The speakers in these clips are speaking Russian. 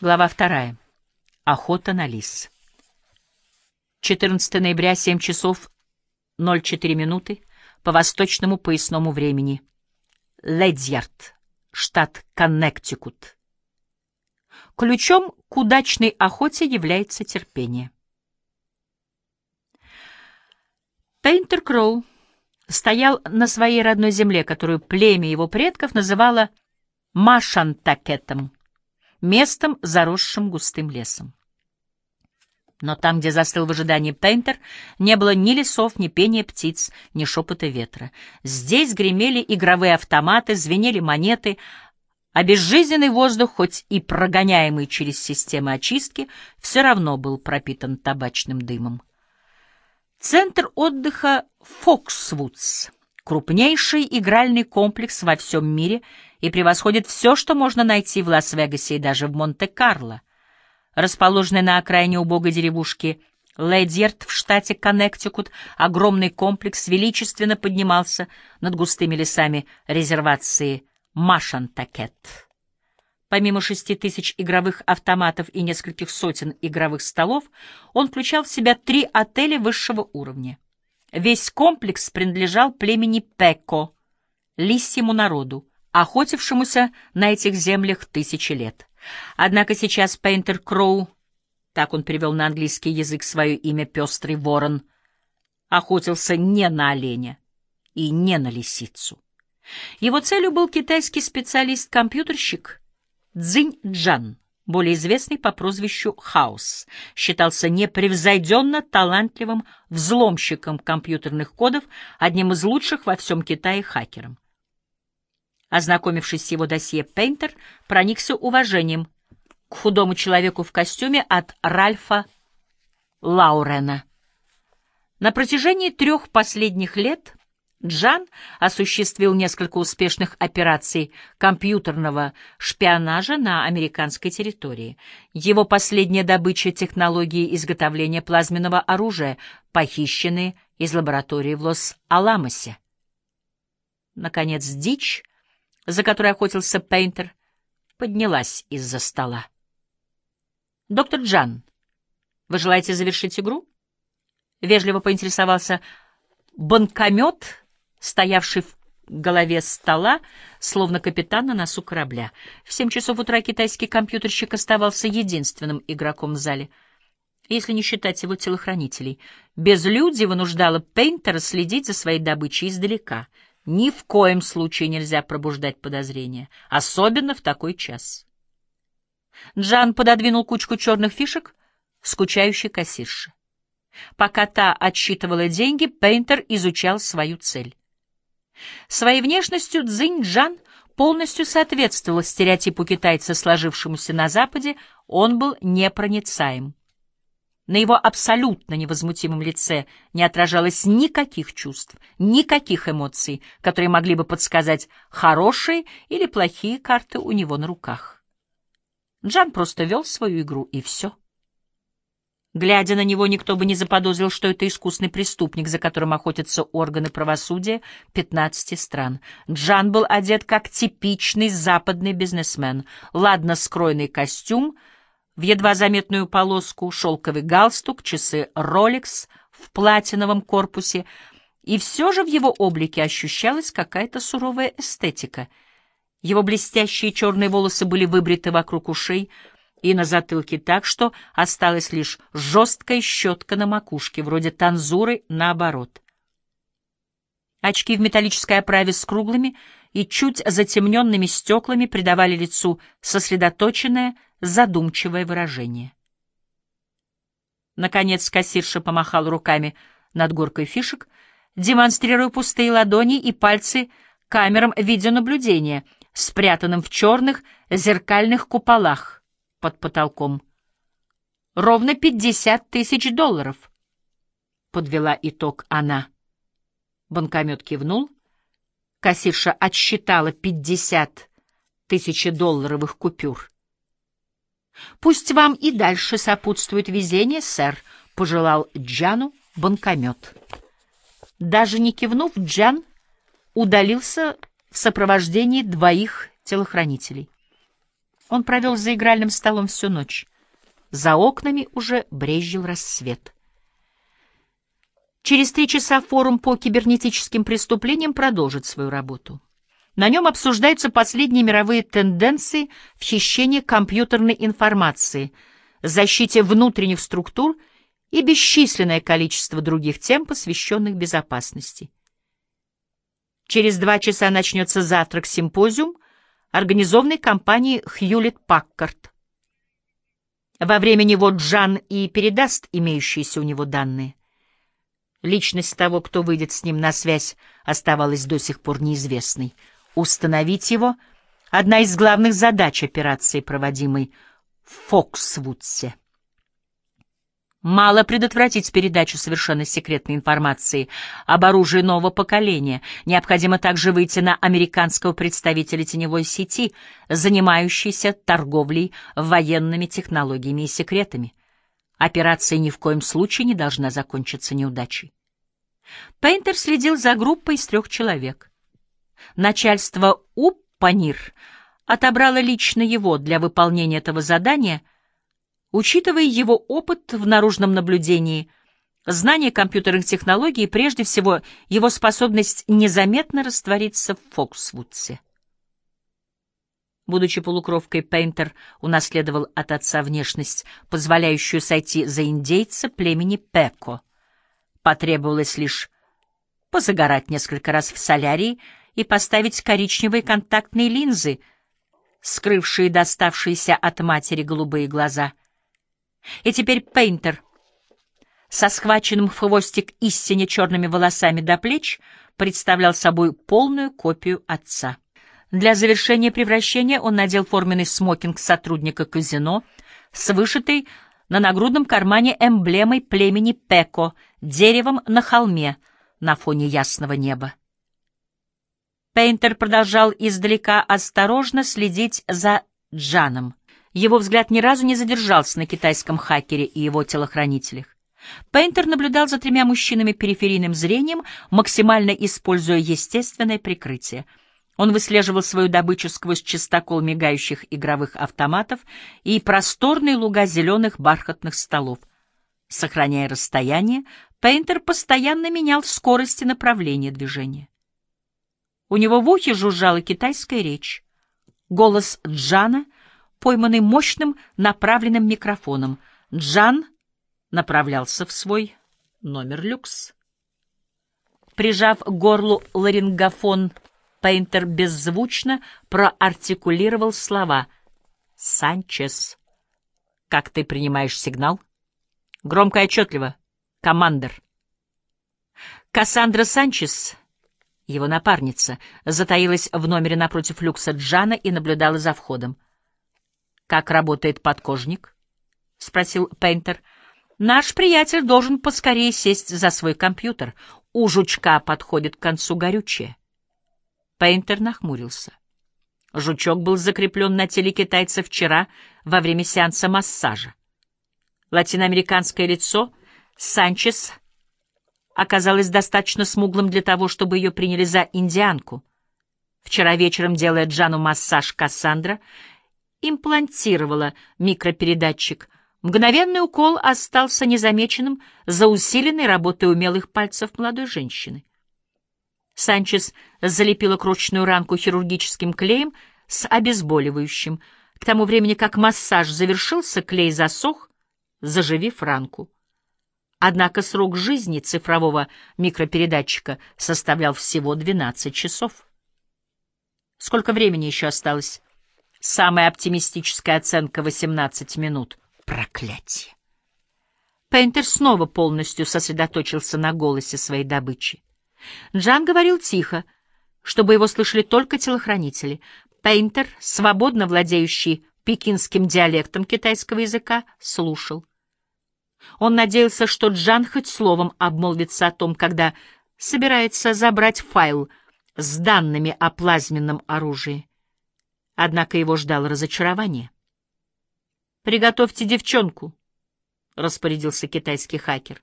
Глава вторая. Охота на лис. 14 ноября, 7 часов 04 минуты по восточному поясному времени. Ледзьярд, штат Коннектикут. Ключом к удачной охоте является терпение. Пейнтер Кроу стоял на своей родной земле, которую племя его предков называло Машантакетом, местом, заросшим густым лесом. Но там, где застыл в ожидании Пейнтер, не было ни лесов, ни пения птиц, ни шепота ветра. Здесь гремели игровые автоматы, звенели монеты, а безжизненный воздух, хоть и прогоняемый через системы очистки, все равно был пропитан табачным дымом. Центр отдыха Фоксвудс — крупнейший игральный комплекс во всем мире и превосходит все, что можно найти в Лас-Вегасе и даже в Монте-Карло. Расположенный на окраине убогой деревушки Ледьерт в штате Коннектикут, огромный комплекс величественно поднимался над густыми лесами резервации Машантакет. Помимо шести тысяч игровых автоматов и нескольких сотен игровых столов, он включал в себя три отеля высшего уровня. Весь комплекс принадлежал племени Пеко, лисьему народу, охотившемуся на этих землях тысячи лет. Однако сейчас Пейнтер Кроу, так он перевел на английский язык свое имя «Пестрый ворон», охотился не на оленя и не на лисицу. Его целью был китайский специалист-компьютерщик — Цзинь Джан, более известный по прозвищу Хаос, считался непревзойденно талантливым взломщиком компьютерных кодов, одним из лучших во всем Китае хакером. Ознакомившись с его досье, Пейнтер проникся уважением к худому человеку в костюме от Ральфа Лаурена. На протяжении трех последних лет Джан осуществил несколько успешных операций компьютерного шпионажа на американской территории. Его последняя добыча технологии изготовления плазменного оружия, похищенные из лаборатории в Лос-Аламосе. Наконец, дичь, за которой охотился Пейнтер, поднялась из-за стола. «Доктор Джан, вы желаете завершить игру?» Вежливо поинтересовался банкомет стоявший в голове стола, словно капитан на носу корабля. В семь часов утра китайский компьютерщик оставался единственным игроком в зале, если не считать его телохранителей. Безлюдие вынуждало Пейнтера следить за своей добычей издалека. Ни в коем случае нельзя пробуждать подозрения, особенно в такой час. Джан пододвинул кучку черных фишек скучающей кассирши. Пока та отсчитывала деньги, Пейнтер изучал свою цель. Своей внешностью Цзинь-Джан полностью соответствовал стереотипу китайца, сложившемуся на Западе, он был непроницаем. На его абсолютно невозмутимом лице не отражалось никаких чувств, никаких эмоций, которые могли бы подсказать хорошие или плохие карты у него на руках. Джан просто вел свою игру, и все. Глядя на него, никто бы не заподозрил, что это искусный преступник, за которым охотятся органы правосудия 15 стран. Джан был одет как типичный западный бизнесмен. Ладно скроенный костюм, в едва заметную полоску, шелковый галстук, часы Rolex в платиновом корпусе. И все же в его облике ощущалась какая-то суровая эстетика. Его блестящие черные волосы были выбриты вокруг ушей, и на затылке так, что осталась лишь жесткая щетка на макушке, вроде танзуры наоборот. Очки в металлической оправе с круглыми и чуть затемненными стеклами придавали лицу сосредоточенное, задумчивое выражение. Наконец кассирша помахал руками над горкой фишек, демонстрируя пустые ладони и пальцы камерам видеонаблюдения, спрятанным в черных зеркальных куполах под потолком. Ровно пятьдесят тысяч долларов, — подвела итог она. Банкомет кивнул. Кассирша отсчитала пятьдесят тысячедолларовых купюр. — Пусть вам и дальше сопутствует везение, сэр, — пожелал Джану банкомет. Даже не кивнув, Джан удалился в сопровождении двоих телохранителей. Он провел за игральным столом всю ночь. За окнами уже брезжил рассвет. Через три часа форум по кибернетическим преступлениям продолжит свою работу. На нем обсуждаются последние мировые тенденции в хищении компьютерной информации, защите внутренних структур и бесчисленное количество других тем, посвященных безопасности. Через два часа начнется завтрак-симпозиум, организованный компанией Хьюлетт-Паккарт. Во время него Джан и передаст имеющиеся у него данные. Личность того, кто выйдет с ним на связь, оставалась до сих пор неизвестной. Установить его — одна из главных задач операции, проводимой в Фоксвудсе. Мало предотвратить передачу совершенно секретной информации об оружии нового поколения. Необходимо также выйти на американского представителя теневой сети, занимающейся торговлей военными технологиями и секретами. Операция ни в коем случае не должна закончиться неудачей. Пейнтер следил за группой из трех человек. Начальство УПАНИР отобрало лично его для выполнения этого задания — Учитывая его опыт в наружном наблюдении, знание компьютерных технологий и, прежде всего, его способность незаметно раствориться в Фоксвудсе. Будучи полукровкой, Пейнтер унаследовал от отца внешность, позволяющую сойти за индейца племени Пеко. Потребовалось лишь позагорать несколько раз в солярии и поставить коричневые контактные линзы, скрывшие доставшиеся от матери голубые глаза — и теперь Пейнтер со схваченным в хвостик истине черными волосами до плеч представлял собой полную копию отца. Для завершения превращения он надел форменный смокинг сотрудника казино с вышитой на нагрудном кармане эмблемой племени Пеко, деревом на холме на фоне ясного неба. Пейнтер продолжал издалека осторожно следить за Джаном. Его взгляд ни разу не задержался на китайском хакере и его телохранителях. Пейнтер наблюдал за тремя мужчинами периферийным зрением, максимально используя естественное прикрытие. Он выслеживал свою добычу сквозь чистокол мигающих игровых автоматов и просторные луга зеленых бархатных столов. Сохраняя расстояние, Пейнтер постоянно менял скорость и направление движения. У него в ухе жужжала китайская речь. Голос Джана пойманный мощным направленным микрофоном. Джан направлялся в свой номер люкс. Прижав к горлу ларингофон, Пейнтер беззвучно проартикулировал слова «Санчес». «Как ты принимаешь сигнал?» «Громко и отчетливо. Командер». Кассандра Санчес, его напарница, затаилась в номере напротив люкса Джана и наблюдала за входом. «Как работает подкожник?» — спросил Пейнтер. «Наш приятель должен поскорее сесть за свой компьютер. У жучка подходит к концу горючее». Пейнтер нахмурился. Жучок был закреплен на теле китайца вчера во время сеанса массажа. Латиноамериканское лицо Санчес оказалось достаточно смуглым для того, чтобы ее приняли за индианку. Вчера вечером, делая Джану массаж Кассандра, имплантировала микропередатчик. Мгновенный укол остался незамеченным за усиленной работой умелых пальцев молодой женщины. Санчес залепила крошечную ранку хирургическим клеем с обезболивающим. К тому времени, как массаж завершился, клей засох, заживив ранку. Однако срок жизни цифрового микропередатчика составлял всего 12 часов. Сколько времени еще осталось? Самая оптимистическая оценка — 18 минут. Проклятие! Пейнтер снова полностью сосредоточился на голосе своей добычи. Джан говорил тихо, чтобы его слышали только телохранители. Пейнтер, свободно владеющий пекинским диалектом китайского языка, слушал. Он надеялся, что Джан хоть словом обмолвится о том, когда собирается забрать файл с данными о плазменном оружии. Однако его ждало разочарование. «Приготовьте девчонку», — распорядился китайский хакер.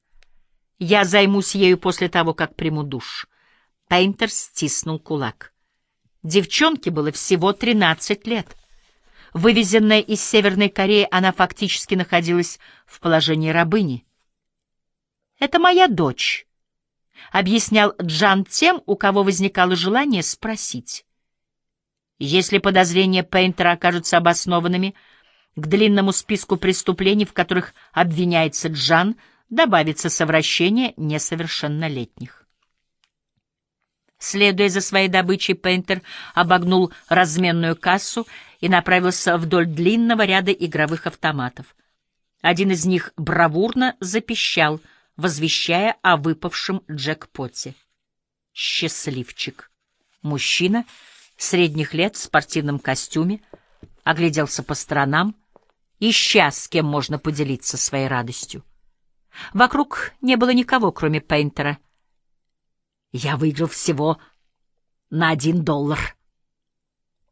«Я займусь ею после того, как приму душ». Пейнтер стиснул кулак. Девчонке было всего тринадцать лет. Вывезенная из Северной Кореи, она фактически находилась в положении рабыни. «Это моя дочь», — объяснял Джан тем, у кого возникало желание спросить. Если подозрения Пейнтера окажутся обоснованными, к длинному списку преступлений, в которых обвиняется Джан, добавится совращение несовершеннолетних. Следуя за своей добычей, Пейнтер обогнул разменную кассу и направился вдоль длинного ряда игровых автоматов. Один из них бравурно запищал, возвещая о выпавшем джекпоте. Счастливчик. Мужчина средних лет в спортивном костюме огляделся по сторонам, ища, с кем можно поделиться своей радостью. Вокруг не было никого, кроме Пейнтера — я выиграл всего на один доллар.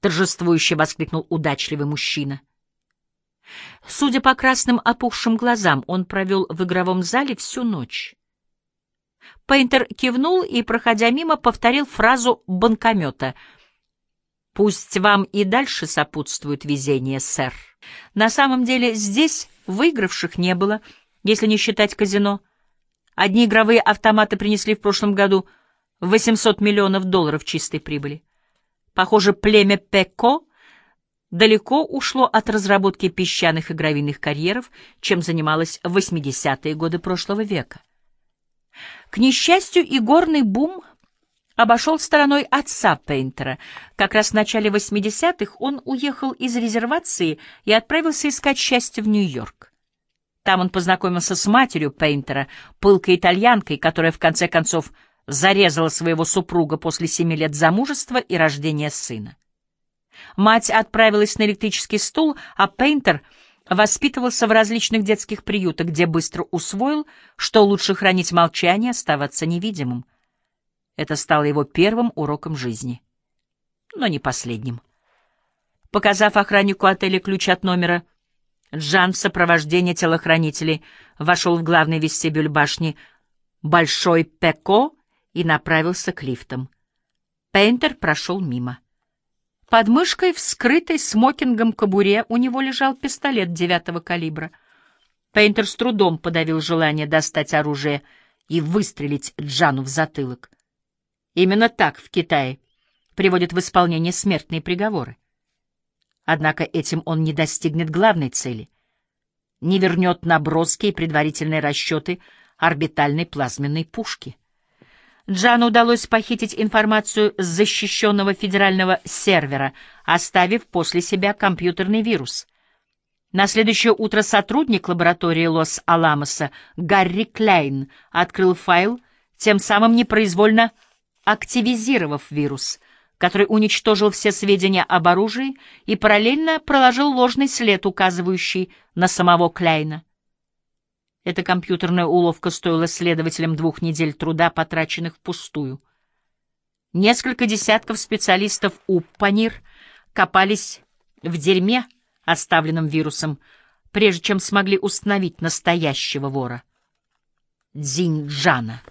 Торжествующе воскликнул удачливый мужчина. Судя по красным опухшим глазам, он провел в игровом зале всю ночь. Пейнтер кивнул и, проходя мимо, повторил фразу банкомета. «Пусть вам и дальше сопутствует везение, сэр. На самом деле здесь выигравших не было, если не считать казино. Одни игровые автоматы принесли в прошлом году — 800 миллионов долларов чистой прибыли. Похоже, племя Пеко далеко ушло от разработки песчаных и карьеров, чем занималось в 80-е годы прошлого века. К несчастью, и горный бум обошел стороной отца Пейнтера. Как раз в начале 80-х он уехал из резервации и отправился искать счастье в Нью-Йорк. Там он познакомился с матерью Пейнтера, пылкой итальянкой, которая в конце концов зарезала своего супруга после семи лет замужества и рождения сына. Мать отправилась на электрический стул, а Пейнтер воспитывался в различных детских приютах, где быстро усвоил, что лучше хранить молчание, оставаться невидимым. Это стало его первым уроком жизни, но не последним. Показав охраннику отеля ключ от номера, Джан в сопровождении телохранителей вошел в главный вестибюль башни Большой Пеко и направился к лифтам. Пейнтер прошел мимо. Под мышкой, вскрытой смокингом кобуре, у него лежал пистолет девятого калибра. Пейнтер с трудом подавил желание достать оружие и выстрелить Джану в затылок. Именно так в Китае приводят в исполнение смертные приговоры. Однако этим он не достигнет главной цели — не вернет наброски и предварительные расчеты орбитальной плазменной пушки. Джану удалось похитить информацию с защищенного федерального сервера, оставив после себя компьютерный вирус. На следующее утро сотрудник лаборатории Лос-Аламоса Гарри Клейн открыл файл, тем самым непроизвольно активизировав вирус, который уничтожил все сведения об оружии и параллельно проложил ложный след, указывающий на самого Клейна. Эта компьютерная уловка стоила следователям двух недель труда, потраченных впустую. Несколько десятков специалистов УППАНИР копались в дерьме, оставленном вирусом, прежде чем смогли установить настоящего вора. Дзиньджана,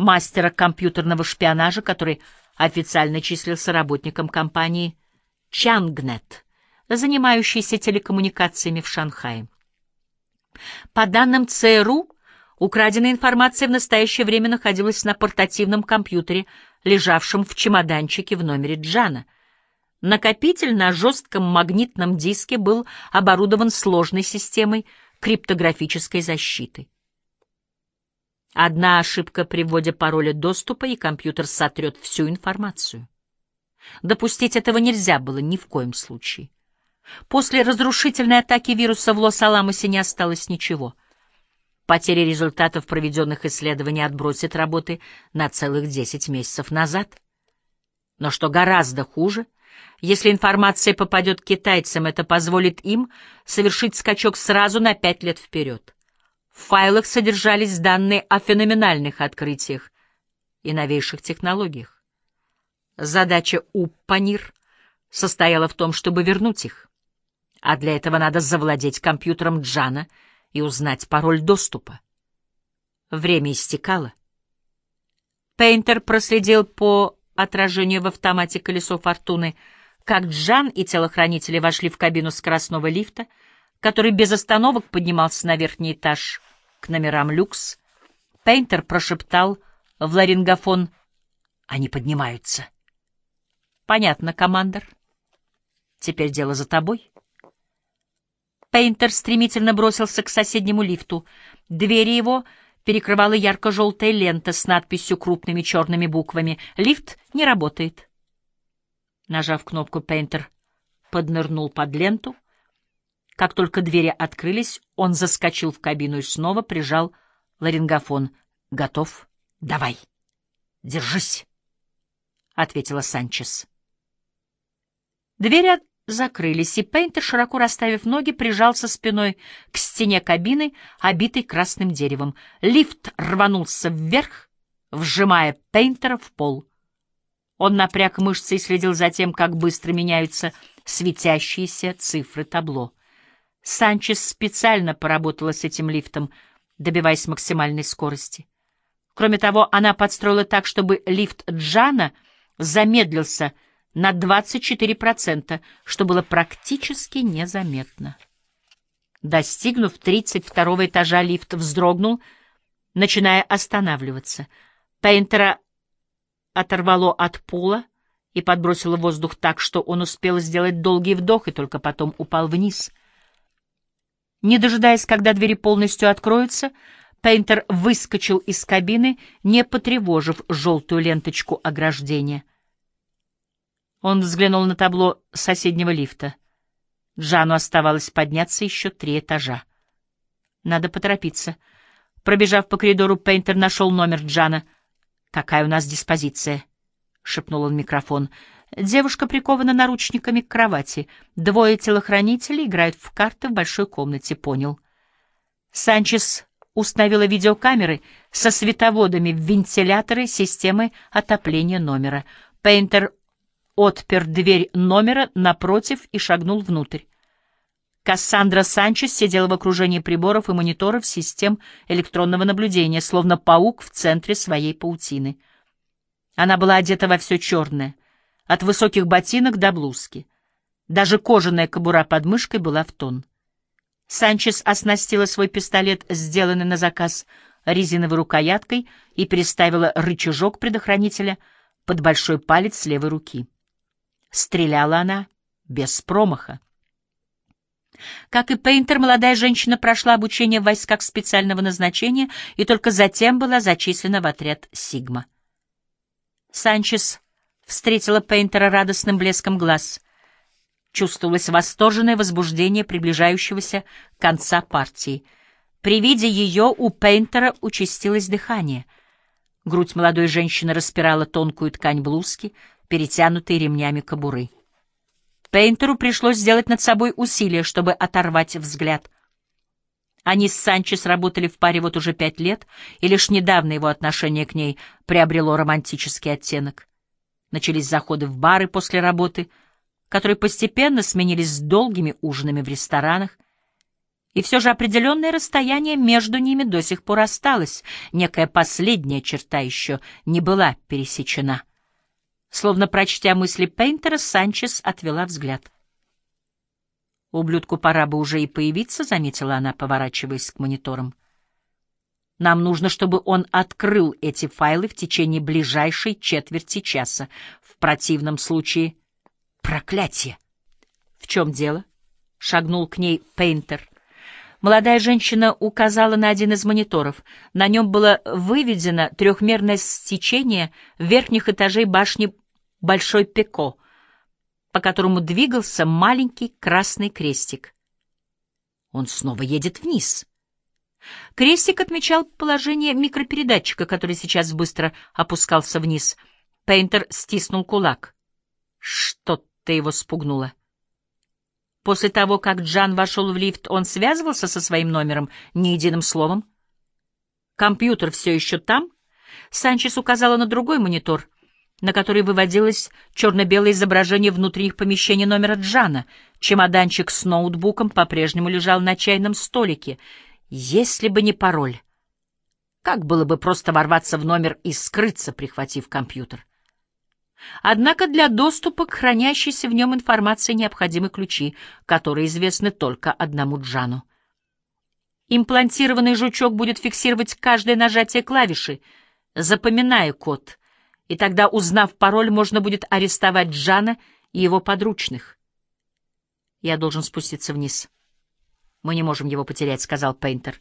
мастера компьютерного шпионажа, который официально числился работником компании Чангнет, занимающейся телекоммуникациями в Шанхае. По данным ЦРУ, украденная информация в настоящее время находилась на портативном компьютере, лежавшем в чемоданчике в номере Джана. Накопитель на жестком магнитном диске был оборудован сложной системой криптографической защиты. Одна ошибка при вводе пароля доступа, и компьютер сотрет всю информацию. Допустить этого нельзя было ни в коем случае. После разрушительной атаки вируса в Лос-Аламосе не осталось ничего. Потеря результатов проведенных исследований отбросит работы на целых 10 месяцев назад. Но что гораздо хуже, если информация попадет китайцам, это позволит им совершить скачок сразу на пять лет вперед. В файлах содержались данные о феноменальных открытиях и новейших технологиях. Задача УППАНИР состояла в том, чтобы вернуть их. А для этого надо завладеть компьютером Джана и узнать пароль доступа. Время истекало. Пейнтер проследил по отражению в автомате колесо фортуны, как Джан и телохранители вошли в кабину скоростного лифта, который без остановок поднимался на верхний этаж к номерам люкс, Пейнтер прошептал в ларингофон «Они поднимаются». «Понятно, командор. Теперь дело за тобой». Пейнтер стремительно бросился к соседнему лифту. Двери его перекрывала ярко-желтая лента с надписью крупными черными буквами «Лифт не работает». Нажав кнопку, Пейнтер поднырнул под ленту. Как только двери открылись, он заскочил в кабину и снова прижал ларингофон. «Готов? Давай. Держись», — ответила Санчес. Двери закрылись, и Пейнтер, широко расставив ноги, прижался спиной к стене кабины, обитой красным деревом. Лифт рванулся вверх, вжимая Пейнтера в пол. Он напряг мышцы и следил за тем, как быстро меняются светящиеся цифры табло. Санчес специально поработала с этим лифтом, добиваясь максимальной скорости. Кроме того, она подстроила так, чтобы лифт Джана замедлился — на 24%, что было практически незаметно. Достигнув 32 этажа, лифт вздрогнул, начиная останавливаться. Пейнтера оторвало от пола и подбросило воздух так, что он успел сделать долгий вдох и только потом упал вниз. Не дожидаясь, когда двери полностью откроются, Пейнтер выскочил из кабины, не потревожив желтую ленточку ограждения. Он взглянул на табло соседнего лифта. Джану оставалось подняться еще три этажа. Надо поторопиться. Пробежав по коридору, Пейнтер нашел номер Джана. «Какая у нас диспозиция?» — шепнул он в микрофон. Девушка прикована наручниками к кровати. Двое телохранителей играют в карты в большой комнате, понял. Санчес установила видеокамеры со световодами в вентиляторы системы отопления номера. Пейнтер отпер дверь номера напротив и шагнул внутрь. Кассандра Санчес сидела в окружении приборов и мониторов систем электронного наблюдения, словно паук в центре своей паутины. Она была одета во все черное, от высоких ботинок до блузки. Даже кожаная кобура под мышкой была в тон. Санчес оснастила свой пистолет, сделанный на заказ, резиновой рукояткой и приставила рычажок предохранителя под большой палец левой руки. Стреляла она без промаха. Как и Пейнтер, молодая женщина прошла обучение в войсках специального назначения и только затем была зачислена в отряд «Сигма». Санчес встретила Пейнтера радостным блеском глаз. Чувствовалось восторженное возбуждение приближающегося конца партии. При виде ее у Пейнтера участилось дыхание. Грудь молодой женщины распирала тонкую ткань блузки — перетянутые ремнями кобуры. Пейнтеру пришлось сделать над собой усилие, чтобы оторвать взгляд. Они с Санчес работали в паре вот уже пять лет, и лишь недавно его отношение к ней приобрело романтический оттенок. Начались заходы в бары после работы, которые постепенно сменились долгими ужинами в ресторанах, и все же определенное расстояние между ними до сих пор осталось, некая последняя черта еще не была пересечена — Словно прочтя мысли Пейнтера, Санчес отвела взгляд. «Ублюдку пора бы уже и появиться», — заметила она, поворачиваясь к мониторам. «Нам нужно, чтобы он открыл эти файлы в течение ближайшей четверти часа. В противном случае... Проклятие!» «В чем дело?» — шагнул к ней Пейнтер. Молодая женщина указала на один из мониторов. На нем было выведено трехмерное стечение верхних этажей башни Большой Пеко, по которому двигался маленький красный крестик. Он снова едет вниз. Крестик отмечал положение микропередатчика, который сейчас быстро опускался вниз. Пейнтер стиснул кулак. Что-то его спугнуло. После того, как Джан вошел в лифт, он связывался со своим номером ни единым словом. «Компьютер все еще там?» Санчес указала на другой монитор, на который выводилось черно-белое изображение внутренних помещений номера Джана. Чемоданчик с ноутбуком по-прежнему лежал на чайном столике. Если бы не пароль. Как было бы просто ворваться в номер и скрыться, прихватив компьютер? Однако для доступа к хранящейся в нем информации необходимы ключи, которые известны только одному Джану. Имплантированный жучок будет фиксировать каждое нажатие клавиши, запоминая код, и тогда, узнав пароль, можно будет арестовать Джана и его подручных. «Я должен спуститься вниз. Мы не можем его потерять», — сказал Пейнтер.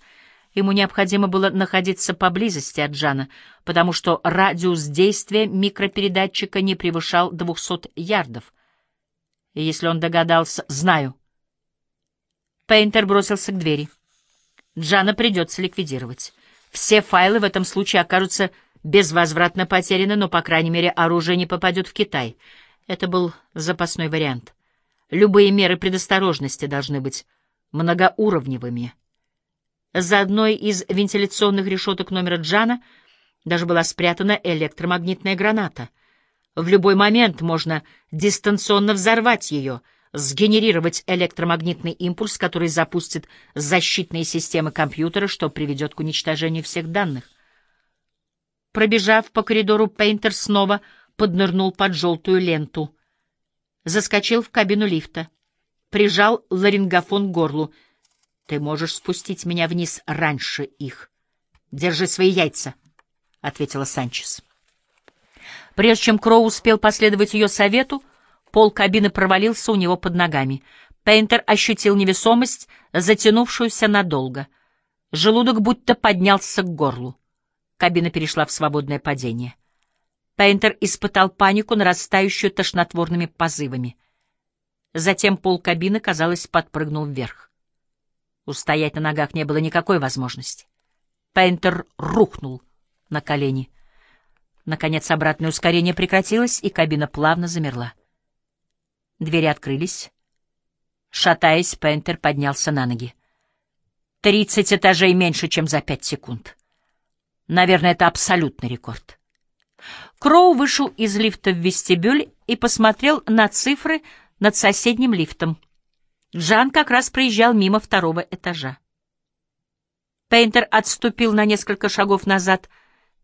Ему необходимо было находиться поблизости от Джана, потому что радиус действия микропередатчика не превышал двухсот ярдов. И если он догадался... Знаю. Пейнтер бросился к двери. Джана придется ликвидировать. Все файлы в этом случае окажутся безвозвратно потеряны, но, по крайней мере, оружие не попадет в Китай. Это был запасной вариант. Любые меры предосторожности должны быть многоуровневыми. За одной из вентиляционных решеток номера Джана даже была спрятана электромагнитная граната. В любой момент можно дистанционно взорвать ее, сгенерировать электромагнитный импульс, который запустит защитные системы компьютера, что приведет к уничтожению всех данных. Пробежав по коридору, Пейнтер снова поднырнул под желтую ленту. Заскочил в кабину лифта. Прижал ларингофон к горлу — ты можешь спустить меня вниз раньше их. Держи свои яйца, — ответила Санчес. Прежде чем Кроу успел последовать ее совету, пол кабины провалился у него под ногами. Пейнтер ощутил невесомость, затянувшуюся надолго. Желудок будто поднялся к горлу. Кабина перешла в свободное падение. Пейнтер испытал панику, нарастающую тошнотворными позывами. Затем пол кабины, казалось, подпрыгнул вверх. Устоять на ногах не было никакой возможности. Пейнтер рухнул на колени. Наконец обратное ускорение прекратилось, и кабина плавно замерла. Двери открылись. Шатаясь, Пейнтер поднялся на ноги. Тридцать этажей меньше, чем за пять секунд. Наверное, это абсолютный рекорд. Кроу вышел из лифта в вестибюль и посмотрел на цифры над соседним лифтом. Джан как раз проезжал мимо второго этажа. Пейнтер отступил на несколько шагов назад,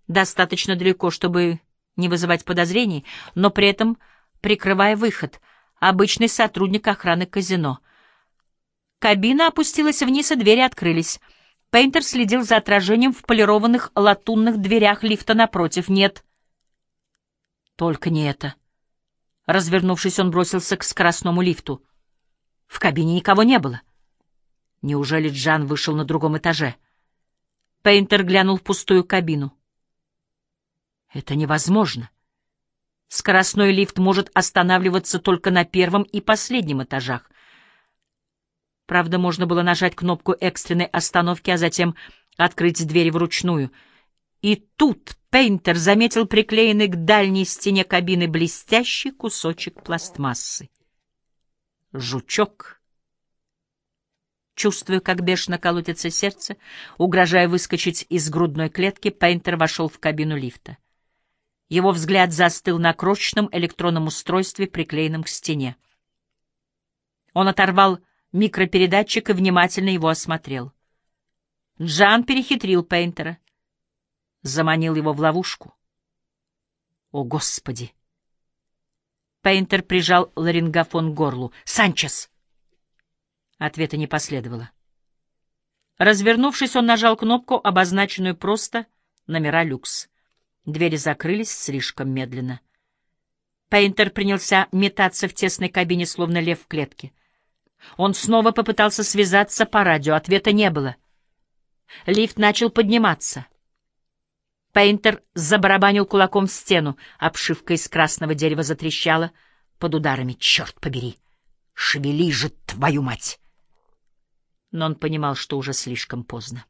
достаточно далеко, чтобы не вызывать подозрений, но при этом прикрывая выход, обычный сотрудник охраны казино. Кабина опустилась вниз, и двери открылись. Пейнтер следил за отражением в полированных латунных дверях лифта напротив. Нет. Только не это. Развернувшись, он бросился к скоростному лифту. В кабине никого не было. Неужели Джан вышел на другом этаже? Пейнтер глянул в пустую кабину. Это невозможно. Скоростной лифт может останавливаться только на первом и последнем этажах. Правда, можно было нажать кнопку экстренной остановки, а затем открыть дверь вручную. И тут Пейнтер заметил приклеенный к дальней стене кабины блестящий кусочек пластмассы жучок. Чувствуя, как бешено колотится сердце, угрожая выскочить из грудной клетки, Пейнтер вошел в кабину лифта. Его взгляд застыл на крошечном электронном устройстве, приклеенном к стене. Он оторвал микропередатчик и внимательно его осмотрел. Джан перехитрил Пейнтера, заманил его в ловушку. О, Господи! Пейнтер прижал ларингофон к горлу. «Санчес!» Ответа не последовало. Развернувшись, он нажал кнопку, обозначенную просто «Номера люкс». Двери закрылись слишком медленно. Пейнтер принялся метаться в тесной кабине, словно лев в клетке. Он снова попытался связаться по радио, ответа не было. Лифт начал подниматься. Пейнтер забарабанил кулаком в стену, обшивка из красного дерева затрещала под ударами. «Черт побери! Шевели же, твою мать!» Но он понимал, что уже слишком поздно.